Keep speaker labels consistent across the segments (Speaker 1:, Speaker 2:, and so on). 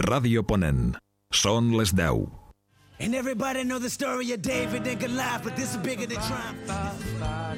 Speaker 1: Ràdio Ponent. Són les 10.
Speaker 2: And everybody know the story of David and Goliath, but this is bigger than triumph.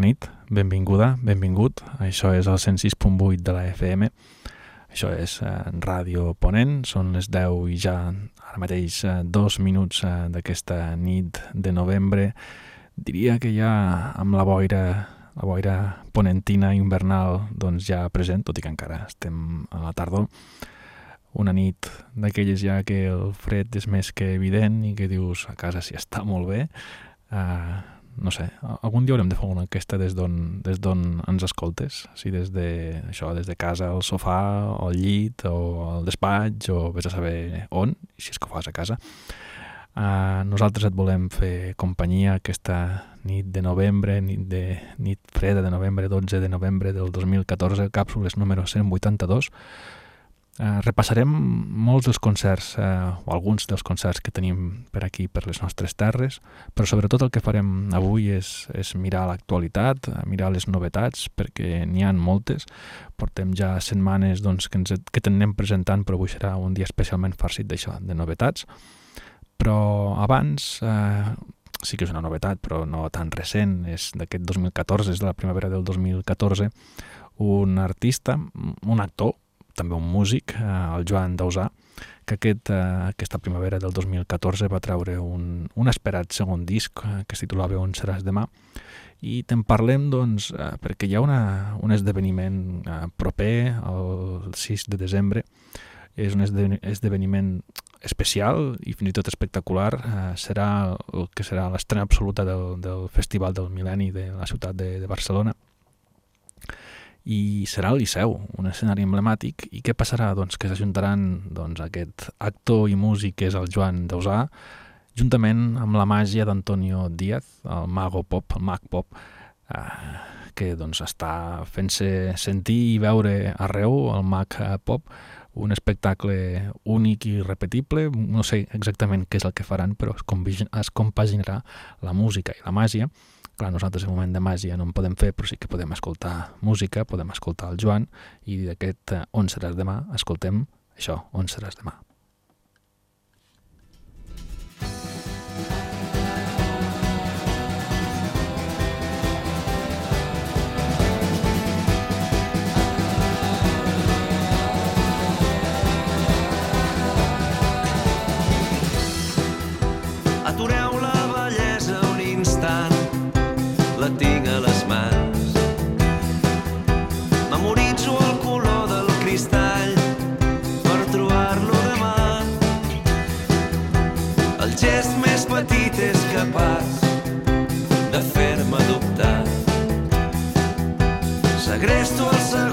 Speaker 3: Bona nit, benvinguda, benvingut. Això és el 106.8 de la FM. Això és eh, Ràdio Ponent, són les 10 i ja ara mateix eh, dos minuts eh, d'aquesta nit de novembre. Diria que ja amb la boira, la boira ponentina invernal doncs ja present, tot i que encara estem a la tardor. Una nit d'aquelles ja que el fred és més que evident i que dius a casa si està molt bé. Eh, no sé, algun dia haurem de fer una enquesta des d'on ens escoltes, si des de, això, des de casa, al sofà, al llit, o al despatx, o vés a saber on, si és que ho fas a casa. Uh, nosaltres et volem fer companyia aquesta nit de novembre, nit, de, nit freda de novembre, 12 de novembre del 2014, càpsules número 182, Eh, repassarem molts dels concerts, eh, o alguns dels concerts que tenim per aquí, per les nostres terres, però sobretot el que farem avui és, és mirar l'actualitat, mirar les novetats, perquè n'hi han moltes. Portem ja setmanes doncs, que, ens, que tenem presentant, però avui serà un dia especialment farcit d'això, de novetats. Però abans, eh, sí que és una novetat, però no tan recent, és d'aquest 2014, és de la primavera del 2014, un artista, un actor, també un músic, eh, el Joan Dausà, que aquest, eh, aquesta primavera del 2014 va treure un, un esperat segon disc eh, que es titulava On seràs demà. I te'n parlem doncs, perquè hi ha una, un esdeveniment proper, el 6 de desembre, és un esdeveniment especial i fins i tot espectacular. Eh, serà el que serà l'estrena absoluta del, del Festival del Mil·lenni de la ciutat de, de Barcelona i serà el Liceu, un escenari emblemàtic. I què passarà? Doncs que s'ajuntaran doncs, aquest actor i músic que és el Joan Dausà, juntament amb la màgia d'Antonio Díaz, el mago pop, el mag pop, eh, que doncs, està fent-se sentir i veure arreu, el mag eh, pop, un espectacle únic i repetible, no sé exactament què és el que faran, però es compaginarà la música i la màgia Clar, nosaltres en moment de màgia no en podem fer, però sí que podem escoltar música, podem escoltar el Joan, i d'aquest eh, On seràs demà, escoltem això, On seràs demà.
Speaker 4: agresto.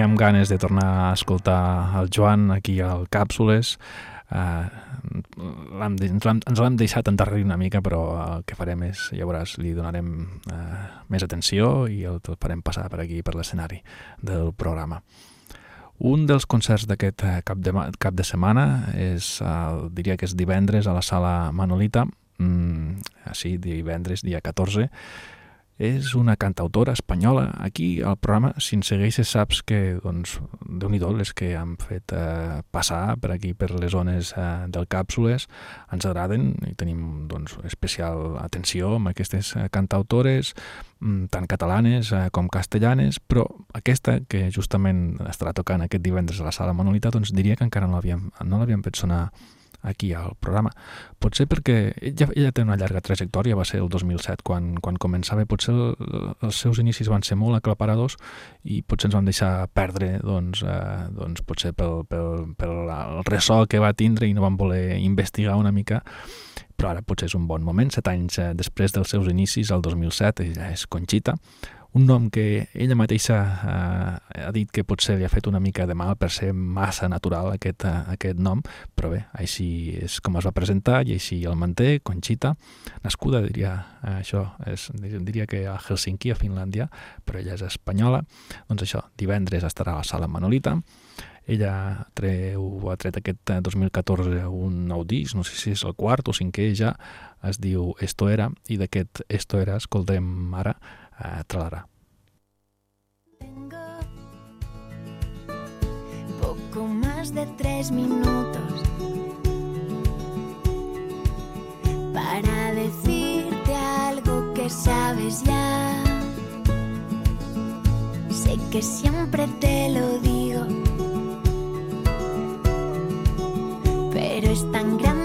Speaker 3: Teníem ganes de tornar a escoltar el Joan aquí al Càpsules. Uh, ens l'hem- deixat endarrerir una mica, però el que farem és, ja veuràs, li donarem uh, més atenció i el, el farem passar per aquí, per l'escenari del programa. Un dels concerts d'aquest eh, cap, de, cap de setmana és, uh, diria que és divendres a la sala Manolita, mm, sí, divendres, dia 14, és una cantautora espanyola. Aquí al programa, si ens segueixes, saps que, doncs, déu nhi les que han fet eh, passar per aquí, per les zones eh, del Càpsules, ens agraden i tenim, doncs, especial atenció amb aquestes eh, cantautores, mm, tant catalanes eh, com castellanes, però aquesta, que justament estarà tocant aquest divendres a la sala Manolita, doncs diria que encara no l'havíem no fet sonar aquí al programa. Potser perquè ella, ella té una llarga trajectòria, va ser el 2007 quan, quan començava, potser el, els seus inicis van ser molt aclaparadors i potser ens van deixar perdre doncs, eh, doncs potser pel, pel, pel el ressò que va tindre i no van voler investigar una mica però ara potser és un bon moment, set anys eh, després dels seus inicis, el 2007, ella és Conxita, un nom que ella mateixa eh, ha dit que potser li ha fet una mica de mal per ser massa natural aquest, eh, aquest nom, però bé, així és com es va presentar i així el manté, Conxita, nascuda, diria, eh, això, és, diria que a Helsinki, a Finlàndia, però ella és espanyola, doncs això, divendres estarà a la sala Manolita, ella treu, ha tret aquest eh, 2014 un nou disc, no sé si és el quart o cinquè ja, es diu Esto Era, i d'aquest Esto Era escoltem ara
Speaker 5: Tengo poco más de tres minutos para decirte algo que sabes ya. Sé que siempre te lo digo, pero es tan grande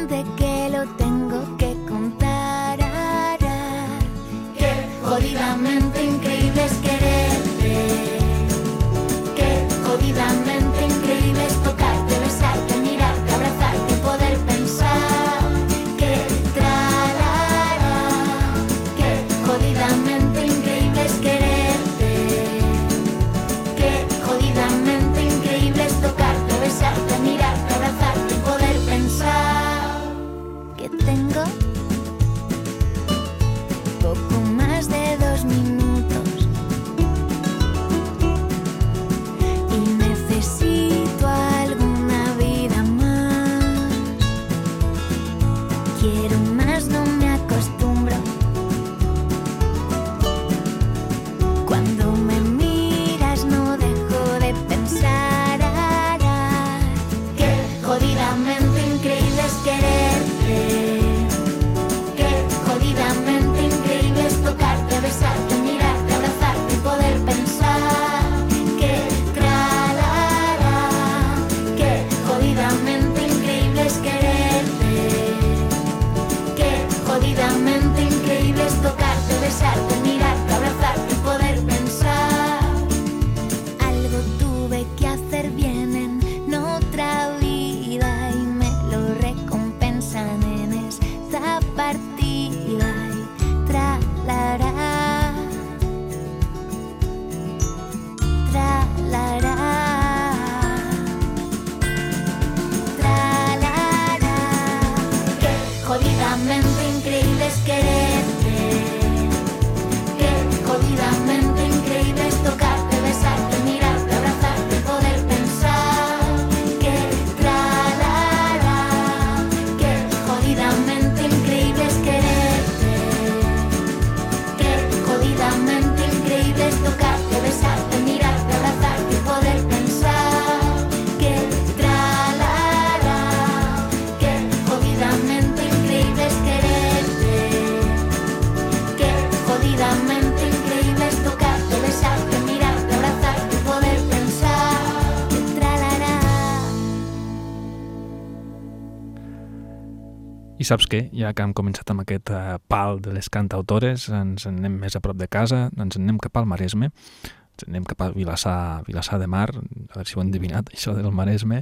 Speaker 3: Saps què? Ja que hem començat amb aquest uh, pal de les cantautores, ens en anem més a prop de casa, ens en anem cap al Maresme, ens en anem cap a Vilassar, Vilassar de Mar, a veure si ho han endevinat, això del Maresme.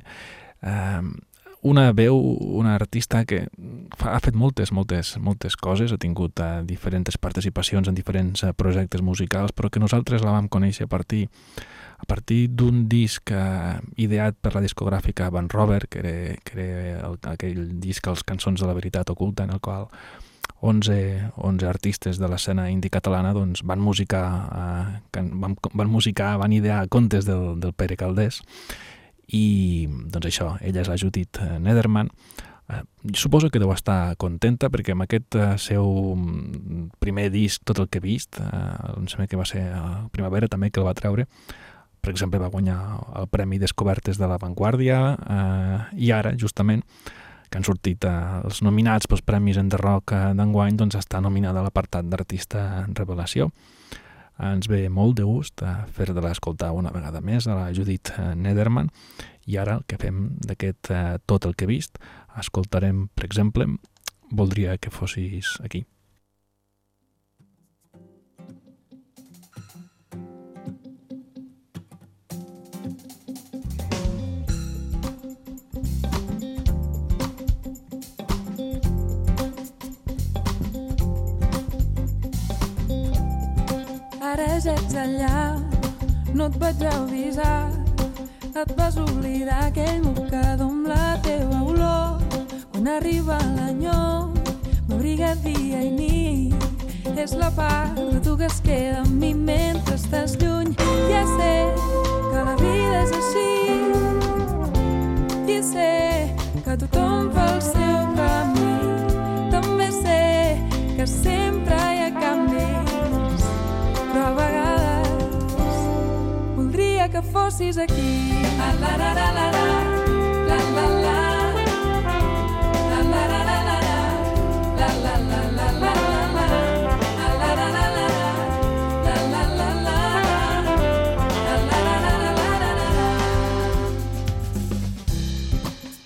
Speaker 3: Uh, una veu, una artista que fa, ha fet moltes, moltes, moltes coses, ha tingut uh, diferents participacions en diferents uh, projectes musicals, però que nosaltres la vam conèixer a partir a partir d'un disc eh, ideat per la discogràfica Van Rover, que era, que era el, aquell disc Els cançons de la veritat oculta, en el qual 11, 11 artistes de l'escena indie catalana doncs, van musicar eh, van, van musicar, van idear contes del, del Pere Caldés. I doncs això, ella és la Judit eh, Nederman. Eh, suposo que deu estar contenta perquè amb aquest eh, seu mm, primer disc, tot el que he vist, em sembla que va ser a primavera també que el va treure, per exemple, va guanyar el Premi Descobertes de l'Avantguàrdia eh, i ara, justament, que han sortit eh, els nominats pels Premis en Rock eh, d'enguany, doncs està nominada a l'apartat d'artista revelació. Ens ve molt de gust eh, fer-de l'escoltar una vegada més a la Judith Nederman i ara el que fem d'aquest tot el que he vist, escoltarem, per exemple, Voldria que fossis aquí.
Speaker 6: Ja ets allà, no et vaig avisar. Et vas oblidar aquell mocador amb la teva olor. Quan arriba l'enyor, m'abriga dia i nit. És la part de tu que es queda amb mi mentre estàs lluny. Ja sé que la vida és així. I sé que tothom fa el seu camí. També sé que sempre fossis aquí. La la la la la la la la la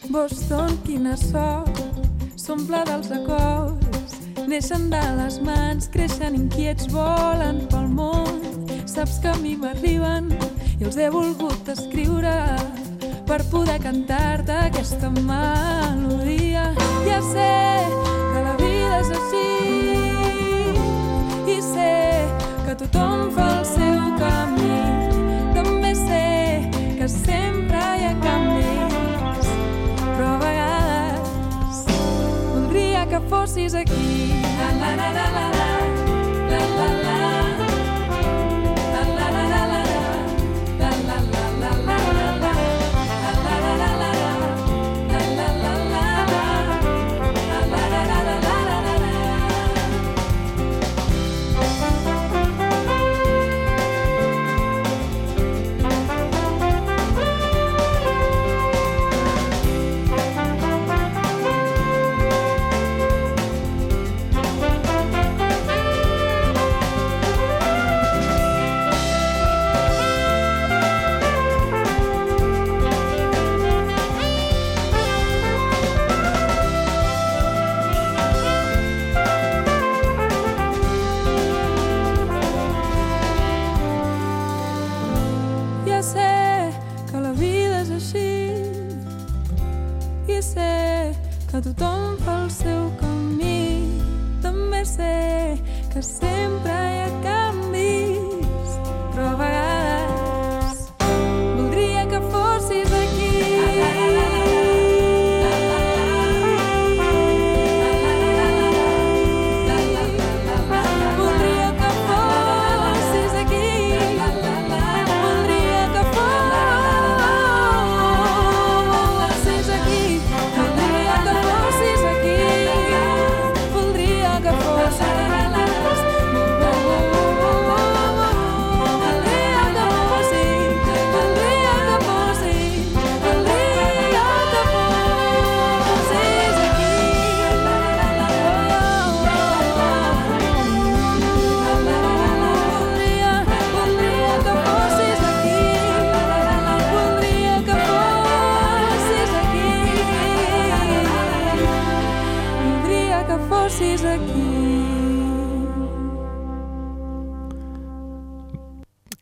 Speaker 6: Boston, quina sort, s'omple dels acords, neixen de les mans, creixen inquiets, volen pel món. Saps que a mi m'arriben i els he volgut escriure per poder cantar-te aquesta melodia. Ja sé que la vida és així i sé que tothom fa el seu camí. També sé que sempre hi ha canvis, però a vegades voldria que fossis aquí. La la la la la la la la La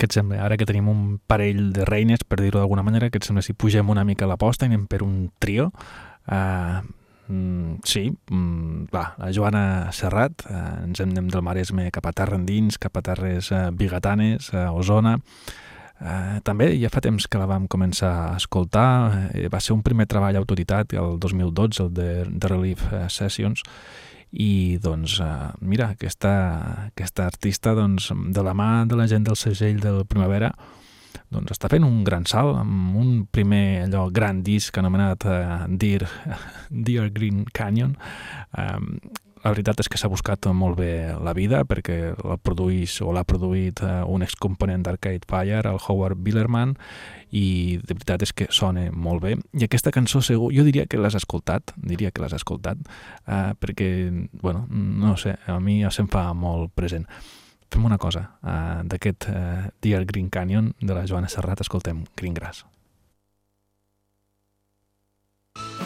Speaker 3: Què et sembla? Ara que tenim un parell de reines, per dir-ho d'alguna manera, què et sembla si pugem una mica la posta i anem per un trio? Uh, mm, sí, mm, va, la Joana Serrat, uh, ens en anem del Maresme cap a terra endins, cap a terres uh, bigatanes, a uh, Osona, Uh, també ja fa temps que la vam començar a escoltar, uh, va ser un primer treball autoritat el 2012, el de, de Relief Sessions, i doncs uh, mira, aquesta, aquesta artista doncs, de la mà de la gent del segell del Primavera doncs està fent un gran salt amb un primer allò gran disc anomenat uh, Dear, Dear Green Canyon. Um, la veritat és que s'ha buscat molt bé la vida perquè la produís o l'ha produït uh, un excomponent d'Arcade Fire, el Howard Billerman, i de veritat és que sona molt bé. I aquesta cançó segur, jo diria que l'has escoltat, diria que l'has escoltat, uh, perquè, bueno, no sé, a mi se'm fa molt present. Fem una cosa, uh, d'aquest uh, Dear Green Canyon de la Joana Serrat escoltem Green Grass. enganxa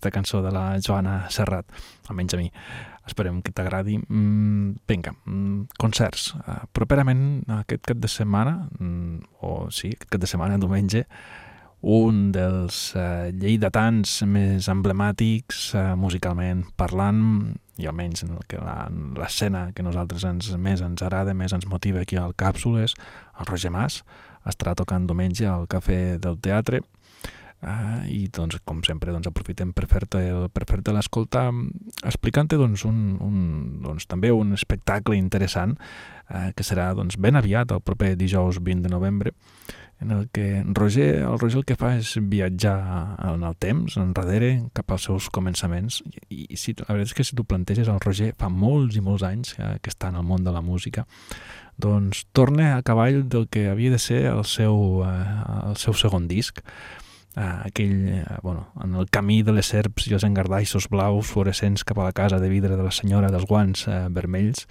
Speaker 3: aquesta cançó de la Joana Serrat, almenys a mi. Esperem que t'agradi. Mm, vinga, mm, concerts. Uh, properament, aquest cap de setmana, mm, o sí, aquest cap de setmana, diumenge, un dels uh, lleidatans més emblemàtics uh, musicalment parlant i almenys en l'escena que nosaltres ens, més ens agrada, més ens motiva aquí al Càpsules, el Roger Mas, estarà tocant diumenge al Cafè del Teatre Uh, i doncs, com sempre doncs, aprofitem per fer-te per fer l'escoltar explicant-te doncs, un, un, doncs, també un espectacle interessant uh, que serà doncs, ben aviat el proper dijous 20 de novembre en el que Roger, el Roger el que fa és viatjar en el temps, enrere, cap als seus començaments. I, i si, la veritat és que si tu planteges, el Roger fa molts i molts anys que, que està en el món de la música, doncs torna a cavall del que havia de ser el seu, eh, el seu segon disc, eh, aquell, eh, bueno, en el camí de les serps i els engardaixos blaus fluorescents cap a la casa de vidre de la senyora dels guants eh, vermells,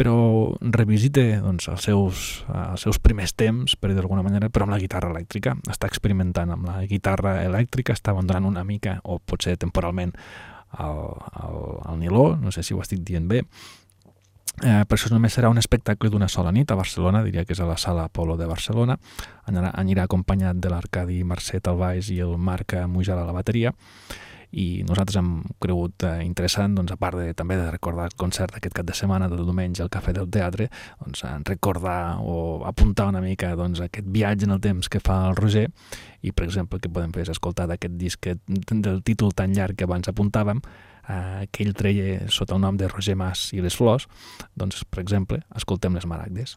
Speaker 3: però revisite doncs, els, seus, els seus primers temps, per dir d'alguna manera, però amb la guitarra elèctrica. Està experimentant amb la guitarra elèctrica, està abandonant una mica, o potser temporalment, el, el, el niló, no sé si ho estic dient bé, Eh, per això només serà un espectacle d'una sola nit a Barcelona, diria que és a la Sala Apolo de Barcelona. Anirà, anirà acompanyat de l'Arcadi Mercet al baix i el Marc Mujal a la bateria i nosaltres hem cregut eh, interessant, doncs, a part de, també de recordar el concert aquest cap de setmana del diumenge al Cafè del Teatre, doncs, recordar o apuntar una mica doncs, aquest viatge en el temps que fa el Roger i, per exemple, el que podem fer és escoltar d'aquest disc del títol tan llarg que abans apuntàvem, eh, que ell treia sota el nom de Roger Mas i les Flors, doncs, per exemple, escoltem les maragdes.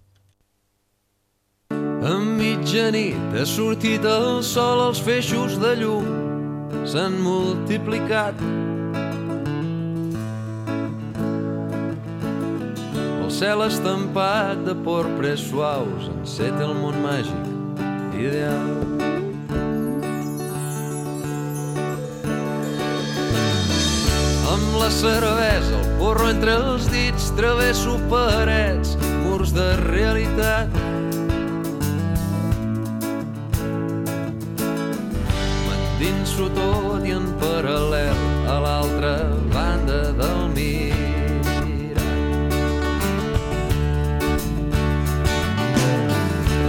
Speaker 7: A mitjanit ha sortit el sol als feixos de llum s'han multiplicat. El cel estampat de porpres suaus enceta el món màgic ideal. Amb la cervesa, el porro entre els dits, travesso parets, murs de realitat M'endinso tot i en paral·lel a l'altra banda del mirall.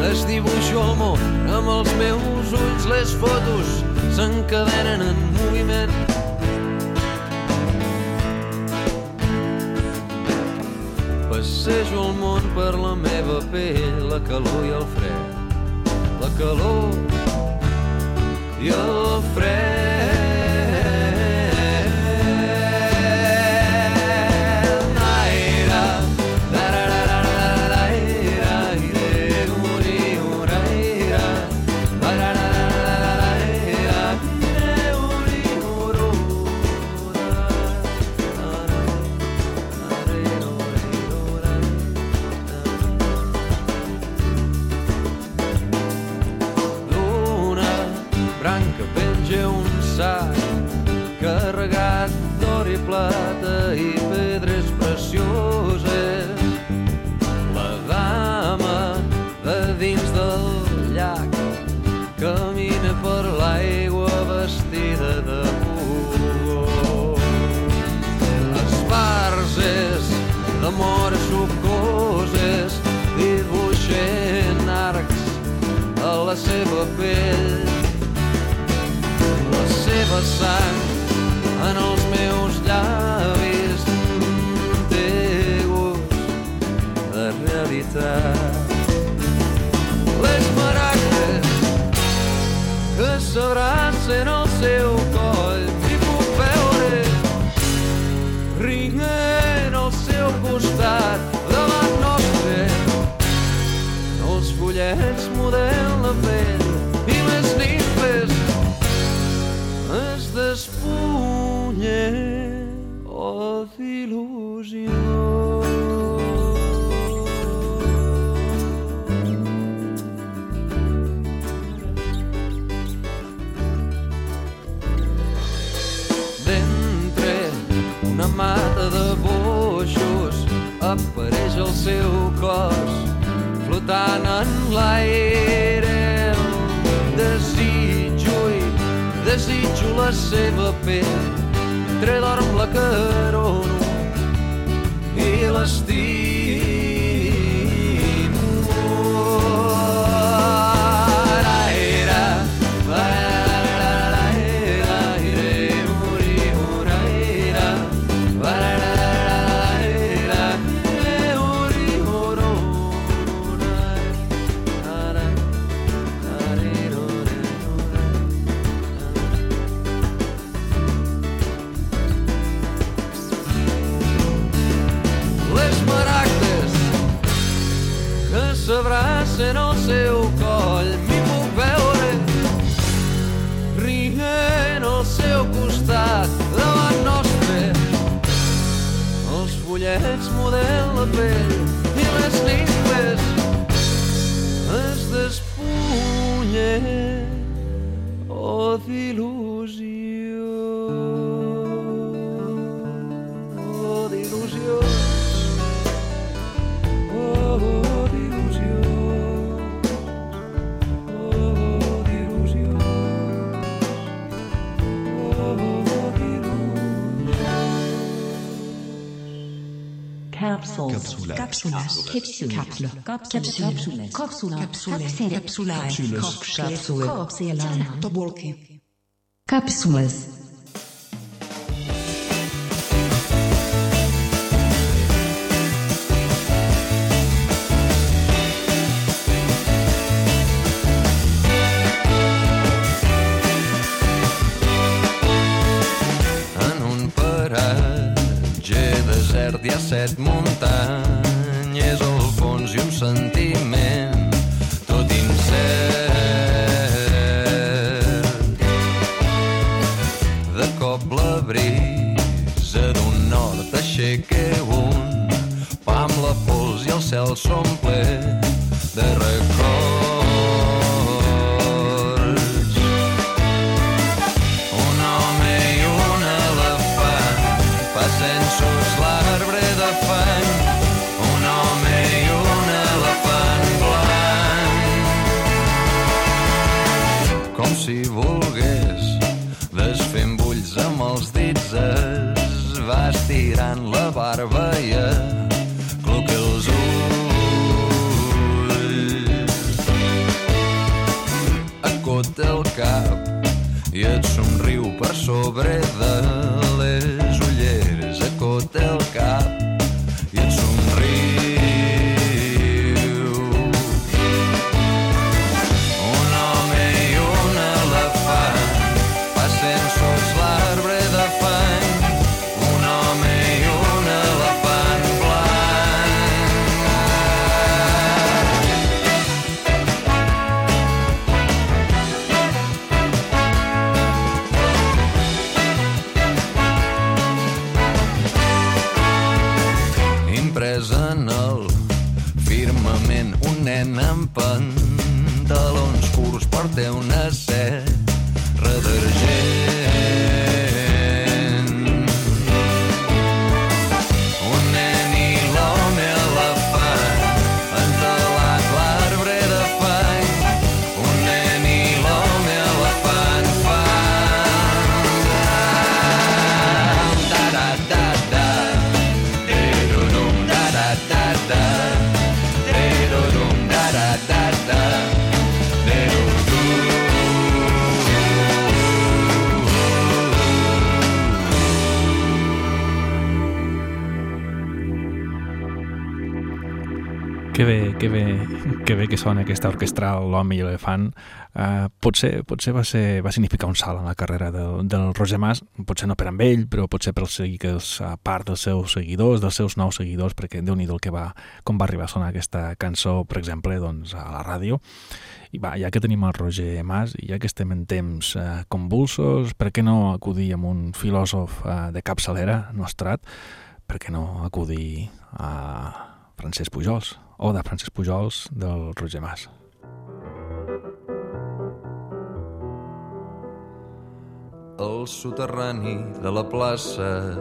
Speaker 7: Es dibuixo el món amb els meus ulls, les fotos s'encadenen en moviment. Passejo el món per la meva pell, la calor i el fred. La calor your friend. la mentre dorm la carona i l'estiu
Speaker 8: Cápsulas. Cápsula. Cápsulas. Cápsula. Cápsula. Cápsulas. Cápsula. Tobolki. Cápsulas.
Speaker 7: Cel s'omple de records. Un home i un elefant passen sota l'arbre de fang. Un home i un elefant blanc. Com si volgués desfent bulls amb els dits es va estirant la barba i acluca sobre de
Speaker 3: Que bé, que bé, que bé que sona aquesta orquestral L'home i l'elefant. Uh, potser, potser va, ser, va significar un salt en la carrera del, del Roger Mas, potser no per amb ell, però potser per seguidors, a part dels seus seguidors, dels seus nous seguidors, perquè déu nhi que va, com va arribar a sonar aquesta cançó, per exemple, doncs, a la ràdio. I va, ja que tenim el Roger Mas, i ja que estem en temps uh, convulsos, per què no acudir amb un filòsof uh, de capçalera nostrat? Per què no acudir a Francesc Pujols, o de Francesc Pujols del Roger Mas.
Speaker 7: Al soterrani de la plaça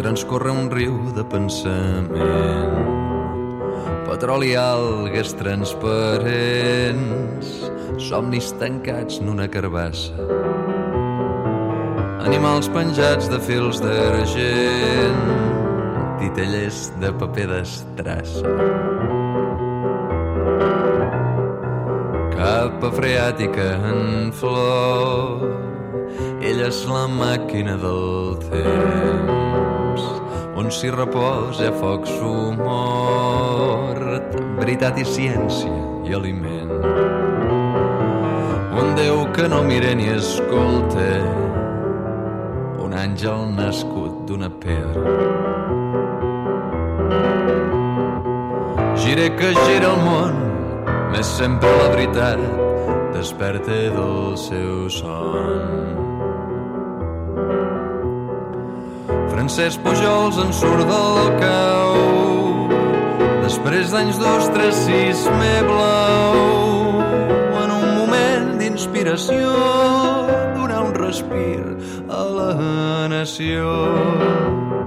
Speaker 7: transcorre un riu de pensament. Petroli i algues transparents, somnis tancats en una carbassa. Animals penjats de fils d'argent, titellers de paper d'estrassa. Capa freàtica en flor, ella és la màquina del temps, on s'hi reposa foc sumor, veritat i ciència i aliment. Un Déu que no mira ni escolta, un àngel nascut d'una pedra. Gira que gira el món, més sempre la veritat desperta del seu son. Francesc Pujols en surt del cau després d'anys d'ostracisme blau en un moment d'inspiració donar un respir a la nació.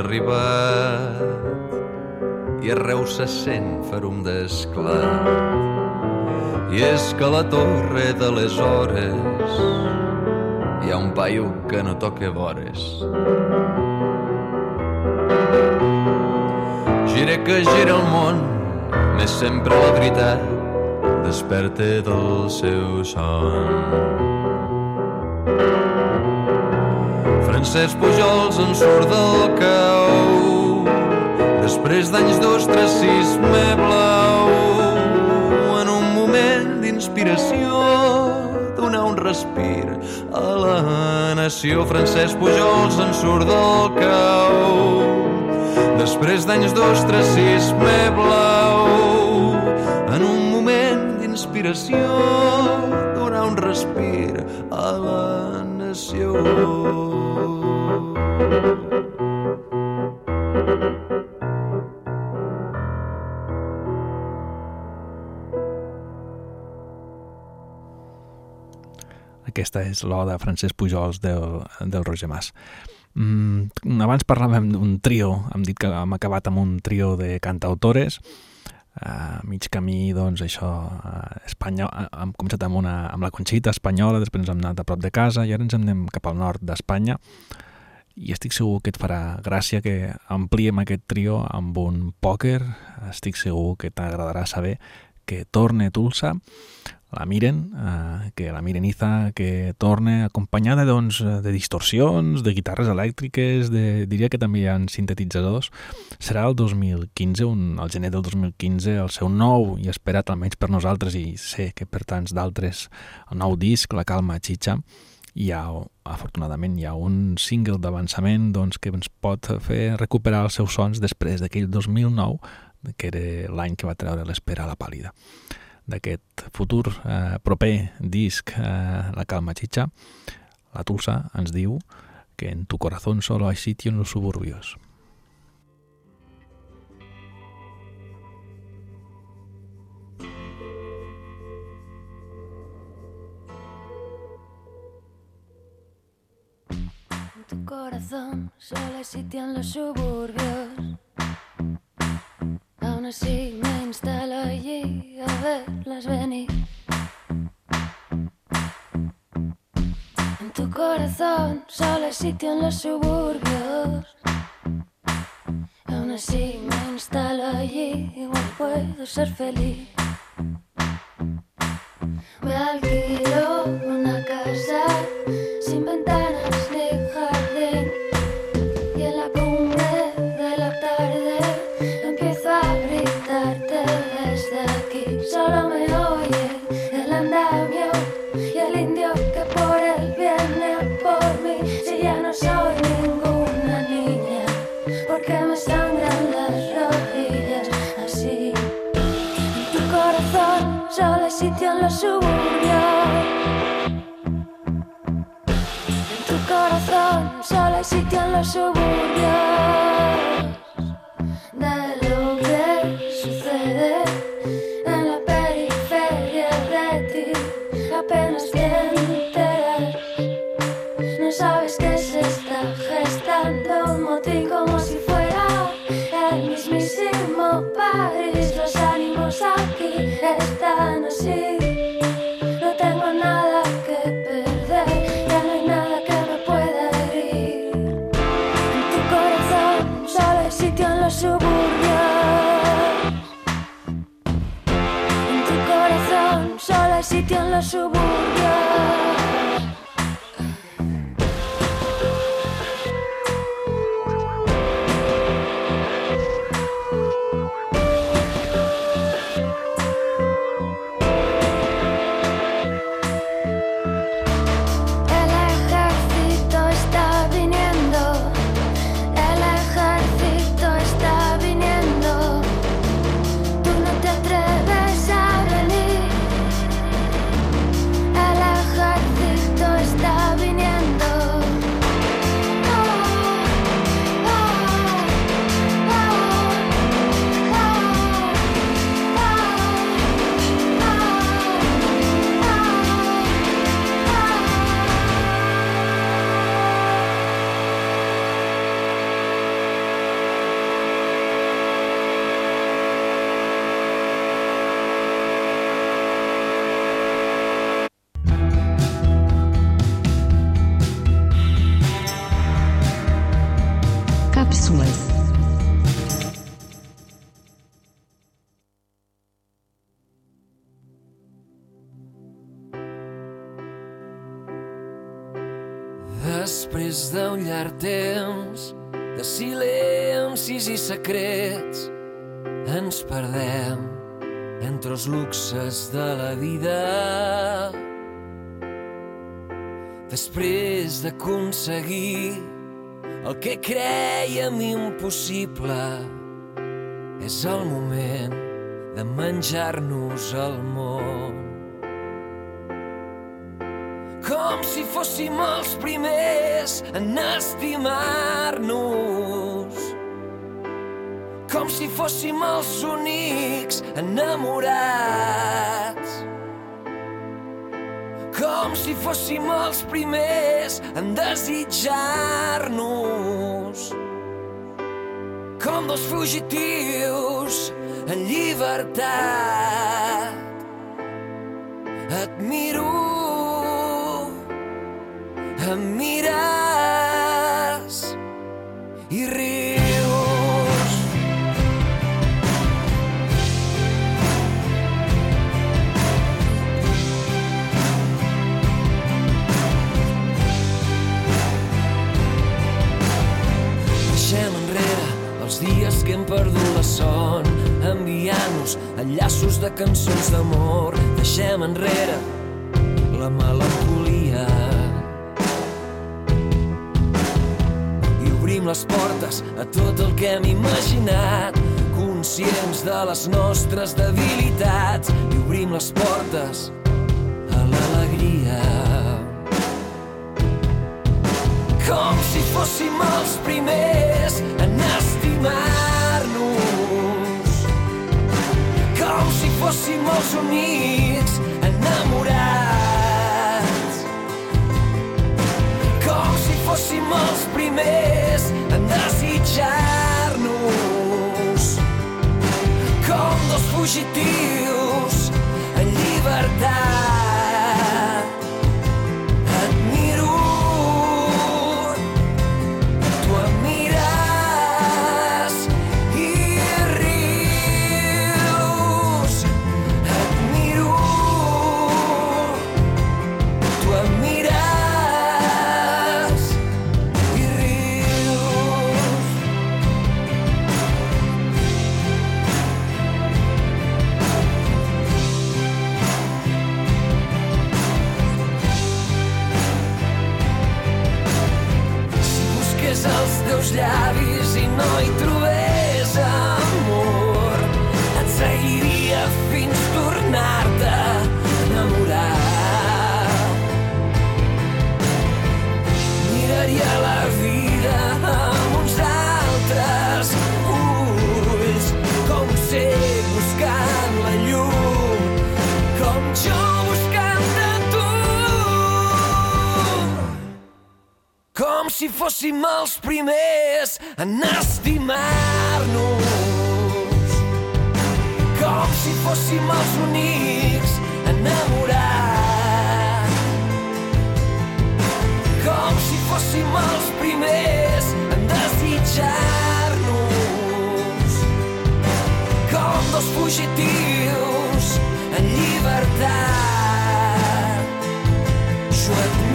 Speaker 7: Arribat i arreu se sent ferum d'esclat. I és que a la torre de les hores hi ha un paio que no toca vores. Gira que gira el món, més sempre la veritat desperta del seu son. Francesc Pujols en surt del cau. Després d'anys d'ostracisme blau en un moment d'inspiració donar un respir a la nació. Francesc Pujols en surt del cau. Després d'anys d'ostracisme blau en un moment d'inspiració donar un respir a la nació.
Speaker 3: Aquesta és l'oda de Francesc Pujols del, del Roger Mas. Mm, abans parlàvem d'un trio, hem dit que hem acabat amb un trio de cantautores, a mig camí, doncs, això, Espanya, hem començat amb, una, amb la Conxita espanyola, després ens hem anat a prop de casa i ara ens anem cap al nord d'Espanya. I estic segur que et farà gràcia que ampliem aquest trio amb un pòquer, estic segur que t'agradarà saber que torne Tulsa, la miren, eh, que la mireniza que torna acompanyada doncs, de distorsions, de guitarres elèctriques, de, diria que també hi ha sintetitzadors. Serà el 2015, un, el gener del 2015, el seu nou i esperat almenys per nosaltres i sé que per tants d'altres el nou disc, La calma xitxa, hi ha, afortunadament, hi ha un single d'avançament doncs, que ens pot fer recuperar els seus sons després d'aquell 2009, que era l'any que va treure l'Espera a la pàlida d'aquest futur eh, proper disc eh, La Calma Chicha, la Tulsa ens diu que en tu corazón solo hay sitio en los suburbios.
Speaker 9: En tu corazón solo hay sitio en los suburbios. Aún así me instalo allí a verlas venir. En tu corazón solo hay sitio en los suburbios. Aún así me instalo allí, igual puedo ser feliz. Me alquilo una
Speaker 10: llarg temps de silencis i secrets ens perdem entre els luxes de la vida. Després d'aconseguir el que creiem impossible, és el moment de menjar-nos el món. Com si fóssim els primers en estimar-nos. Com si fóssim els únics enamorats. Com si fóssim els primers en desitjar-nos. Com dos fugitius en llibertat. Et miro em mires i rius. Deixem enrere els dies que hem perdut la son, enviant-nos enllaços de cançons d'amor. Deixem enrere la melancolia les portes a tot el que hem imaginat, conscients de les nostres debilitats, i obrim les portes a l'alegria. Com si fóssim els primers en estimar-nos, com si fóssim els únics enamorats, com si fóssim els primers desitjar-nos com dos fugitius en llibertat. Si fóssim els primers en estimar-nos. Com si fóssim els únics enamorats. Com si fóssim els primers en desitjar-nos. Com dos fugitius en llibertat. Jo et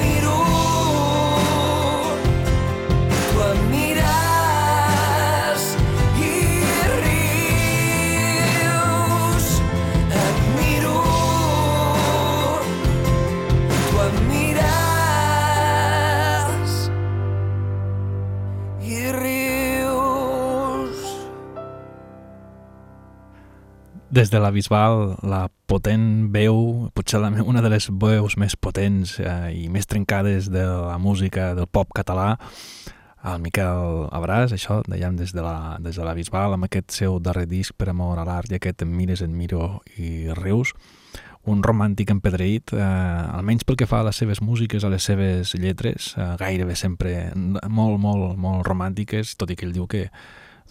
Speaker 3: Des de la Bisbal, la potent veu, potser la, una de les veus més potents eh, i més trencades de la música del pop català, el Miquel Abràs, això, dèiem des de la, des de la Bisbal, amb aquest seu darrer disc per amor a l'art i aquest Em mires, et miro i rius, un romàntic empedreït, eh, almenys pel que fa a les seves músiques, a les seves lletres, eh, gairebé sempre molt, molt, molt romàntiques, tot i que ell diu que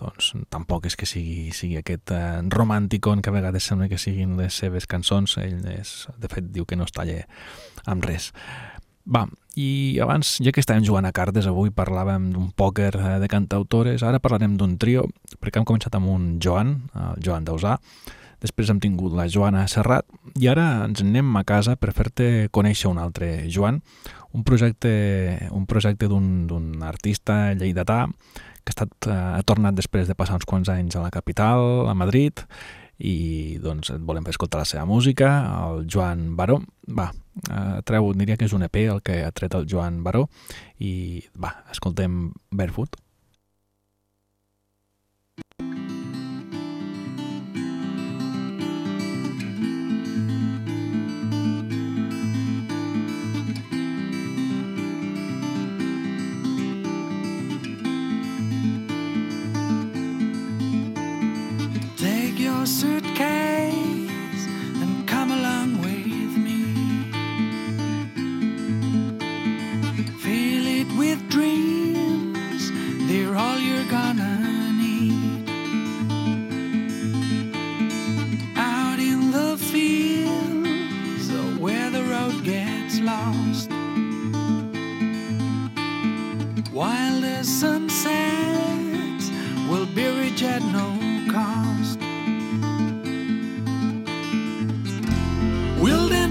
Speaker 3: doncs tampoc és que sigui, sigui aquest eh, romànticon que a vegades sembla que siguin les seves cançons, ell és, de fet diu que no es talla amb res. Va, I abans, ja que estàvem jugant a cartes, avui parlàvem d'un pòquer eh, de cantautores, ara parlarem d'un trio, perquè hem començat amb un Joan, el Joan Dausà, després hem tingut la Joana Serrat, i ara ens anem a casa per fer-te conèixer un altre Joan, un projecte, un projecte d'un artista lleidatà que ha, estat, eh, ha tornat després de passar uns quants anys a la capital, a Madrid, i doncs et volem fer escoltar la seva música, el Joan Baró. Va, eh, treu, diria que és un EP el que ha tret el Joan Baró, i va, escoltem Barefoot.
Speaker 11: suitcase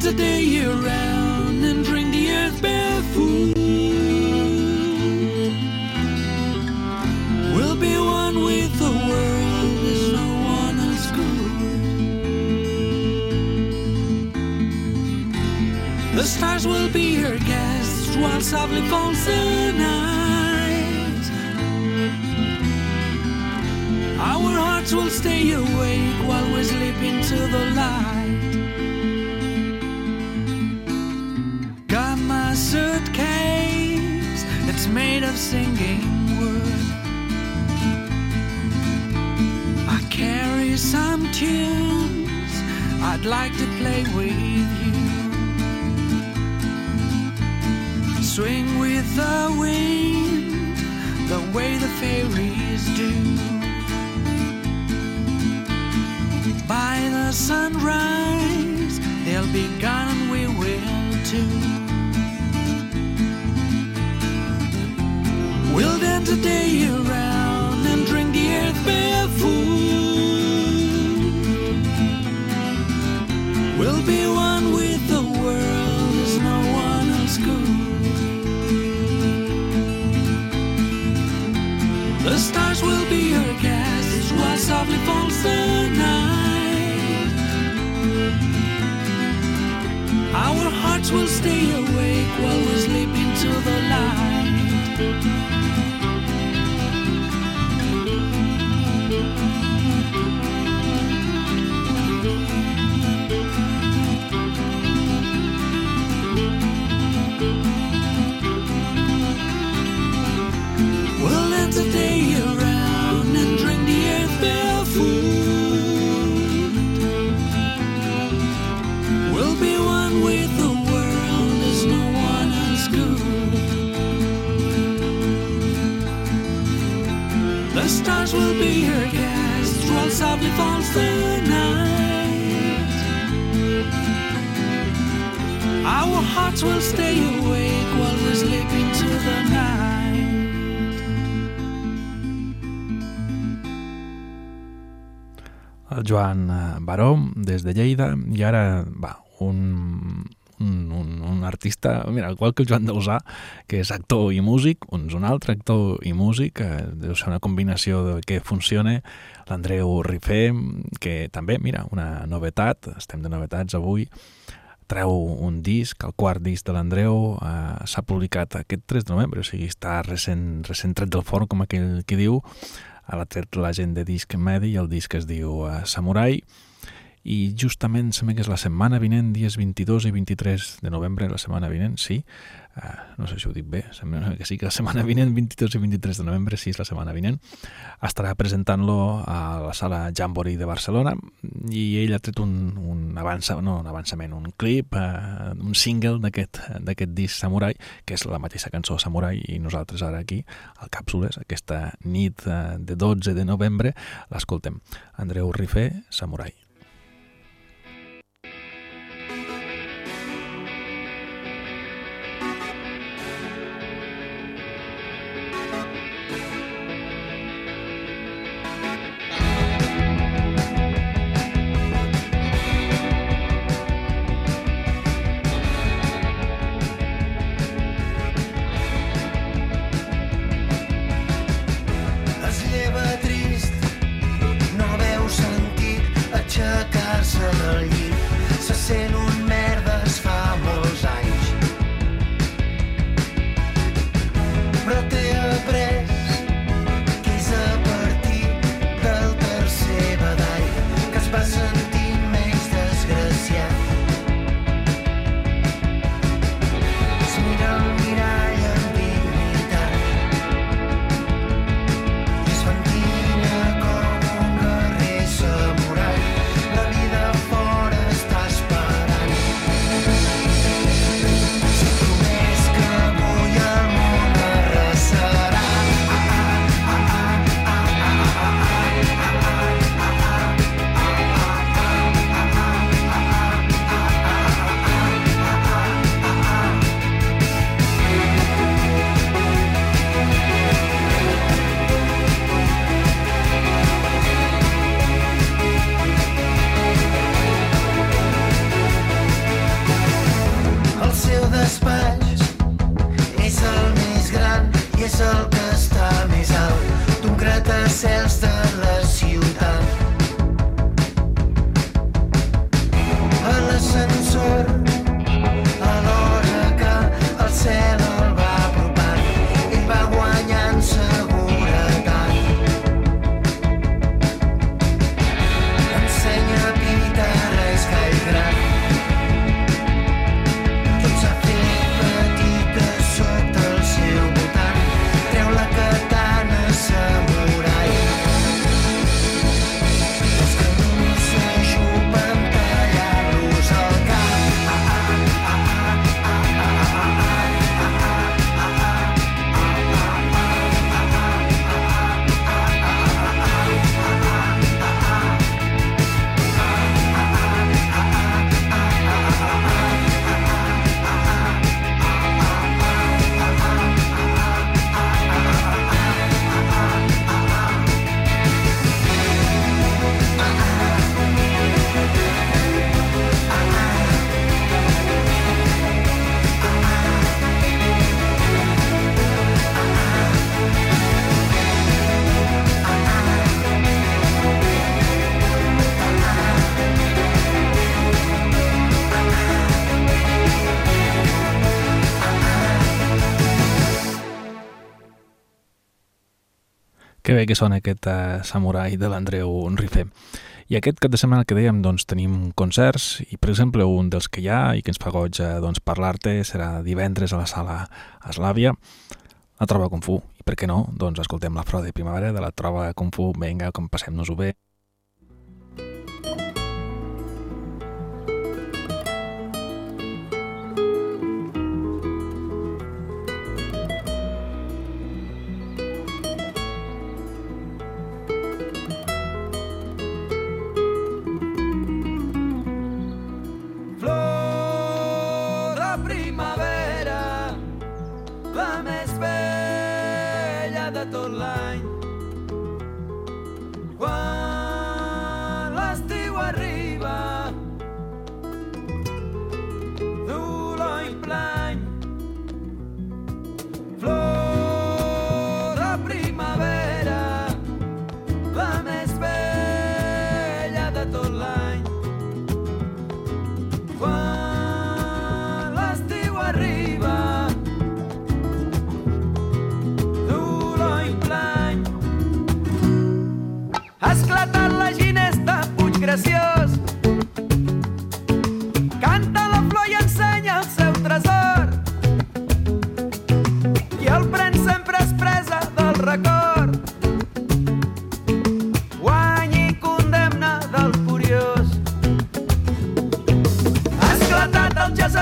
Speaker 11: A day year round and drink the earth barefoot. We'll be one with the world as no one else could. The stars will be her guests while softly falls the night. Our hearts will stay awake while we're sleeping to the light. Made of singing wood. I carry some tunes I'd like to play with you. Swing with the wind, the way the fairies do. By the sunrise, they'll be gone and we will too. We'll dance a day year round and drink the earth barefoot. We'll be one with the world as no one else could. The stars will be our guests while softly falls the night. Our hearts will stay awake while we're sleeping to the light. Will be her guests while softly falls the night. Our hearts will stay awake while we're sleeping to the night.
Speaker 3: el Joan Baró, des de Lleida, i ara, va, un artista, mira, igual que el Joan Dausà, que és actor i músic, doncs un altre actor i músic, eh, deu ser una combinació de que funcione, l'Andreu Rifé, que també, mira, una novetat, estem de novetats avui, treu un disc, el quart disc de l'Andreu, eh, s'ha publicat aquest 3 de novembre, o sigui, està recent, recent tret del forn, com aquell qui diu, l'ha tret la gent de disc medi i el disc es diu uh, Samurai i justament sembla que és la setmana vinent, dies 22 i 23 de novembre, la setmana vinent, sí, uh, no sé si ho dic bé, sembla que sí que la setmana vinent, 22 i 23 de novembre, sí, és la setmana vinent, estarà presentant-lo a la sala Jamboree de Barcelona i ell ha tret un, un, avança, no, un avançament, un clip, uh, un single d'aquest disc Samurai, que és la mateixa cançó Samurai i nosaltres ara aquí, al Càpsules, aquesta nit uh, de 12 de novembre, l'escoltem. Andreu Rifé, Samurai. saber què són aquest uh, samurai de l'Andreu Rifé. I aquest cap de setmana que dèiem doncs, tenim concerts i, per exemple, un dels que hi ha i que ens fa goig eh, doncs, parlar-te serà divendres a la sala Eslàvia, la troba Kung Fu. I per què no? Doncs escoltem la flor de primavera de la troba Kung Fu. Vinga, com passem-nos-ho bé.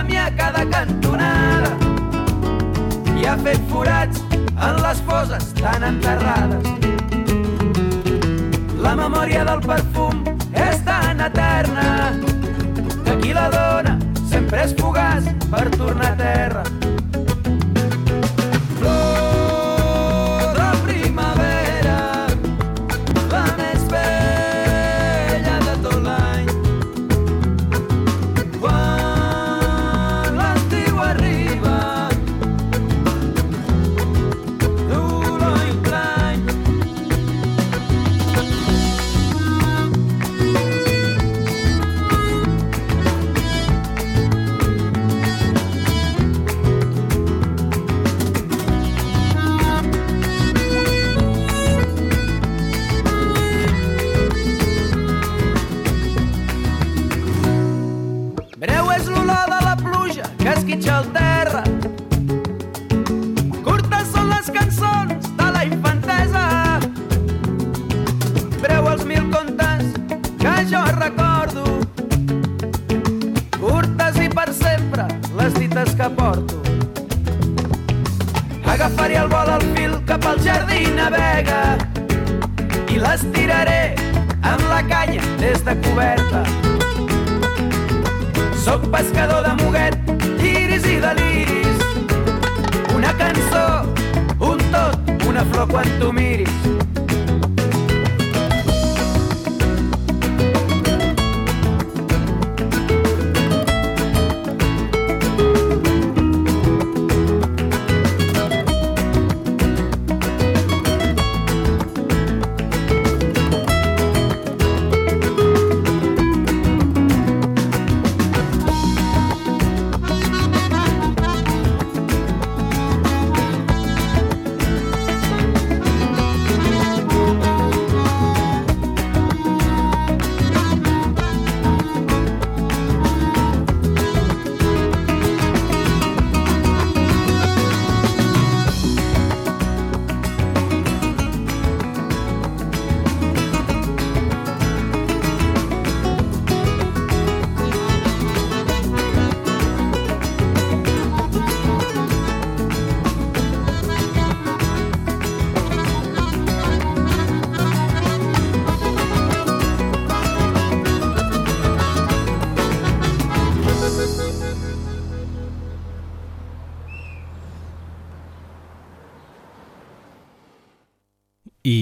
Speaker 12: mi a cada cantonada i ha fet forats en les foses tan enterrades. La memòria del perfum és tan eterna que qui la dona sempre és fugaç per tornar a terra.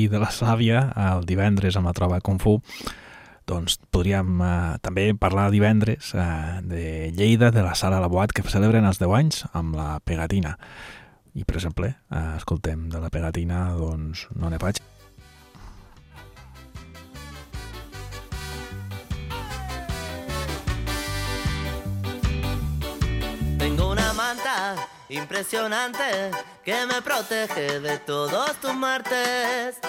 Speaker 12: De la
Speaker 3: Slàvia el divendres amb la troba Kung Fu doncs podríem eh, també parlar divendres eh, de Lleida, de la Sala La Boat, que celebren els 10 anys amb la Pegatina. I, per exemple, eh, escoltem de la Pegatina, doncs, no ne faig.
Speaker 13: Tengo una manta impresionante que me protege de todos tus martes.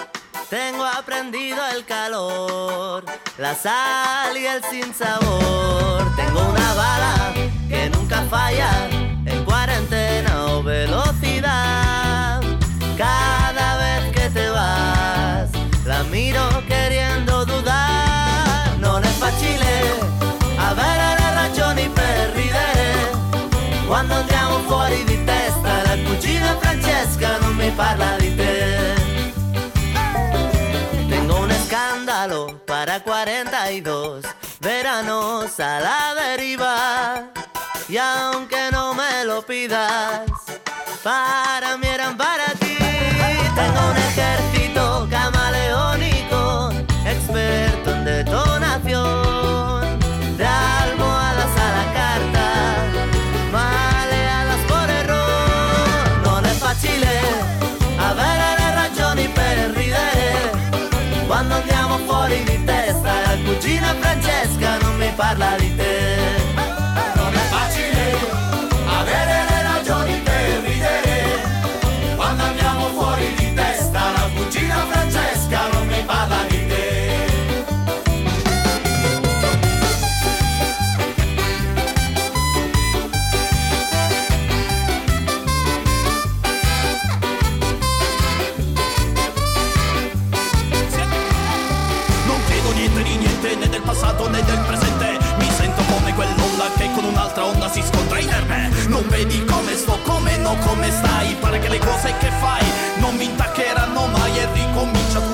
Speaker 13: Tengo aprendido el calor, la sal y el sinsabor. Tengo una bala que nunca falla en cuarentena o velocidad. Cada vez que te vas, la miro queriendo dudar. Non è facile avere le ragioni per ridere quando andiamo fuori di testa. La cugina Francesca non mi parla escándalo para 42 veranos a la deriva. Y aunque no me lo pidas, para mí eran para ti. Tengo un ejército camaleónico, experto en detonación. De almohadas a la carta, maleadas por error. Non è facile avere le ragioni per ridere quando andiamo fuori di testa. La cugina Francesca non mi parla di te. Non è facile avere le ragioni per ridere quando andiamo fuori di testa. La cugina Francesca non mi parla di te.
Speaker 14: Come stai. Pare che le cose che fai non mi intaccheranno mai e ricomincia tutto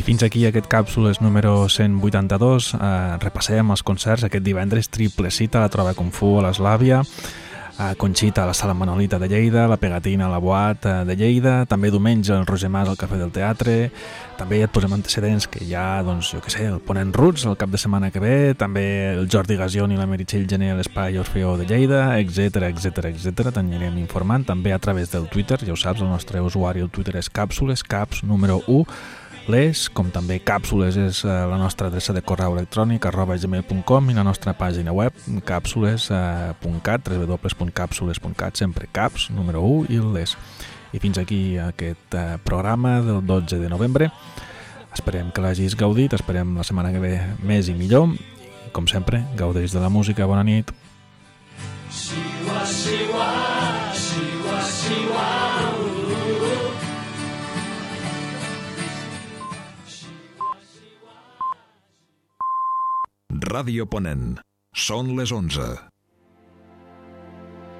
Speaker 3: I fins aquí aquest càpsules número 182. Eh, repassem els concerts. Aquest divendres, triple cita, la troba Kung Fu a l'Eslàvia, a Conxita a la Sala Manolita de Lleida, la Pegatina a la Boat eh, de Lleida, també diumenge el Roger Mas al Cafè del Teatre, també et posem antecedents que hi ha, doncs, jo què sé, el Ponent Roots el cap de setmana que ve, també el Jordi Gazion i la Meritxell Gené a l'Espai Orfeo de Lleida, etc etc etc. T'anirem informant també a través del Twitter, ja ho saps, el nostre usuari al Twitter és càpsules, caps número 1, les, com també càpsules és eh, la nostra adreça de correu electrònic arroba gmail.com i la nostra pàgina web càpsules.cat www.càpsules.cat sempre caps, número 1 i les. I fins aquí aquest eh, programa del 12 de novembre. Esperem que l'hagis gaudit, esperem la setmana que ve més i millor. I com sempre, gaudeix de la música. Bona nit.
Speaker 15: Shiwa, shiwa, shiwa, shiwa,
Speaker 1: Ràdio Ponent. Són les 11.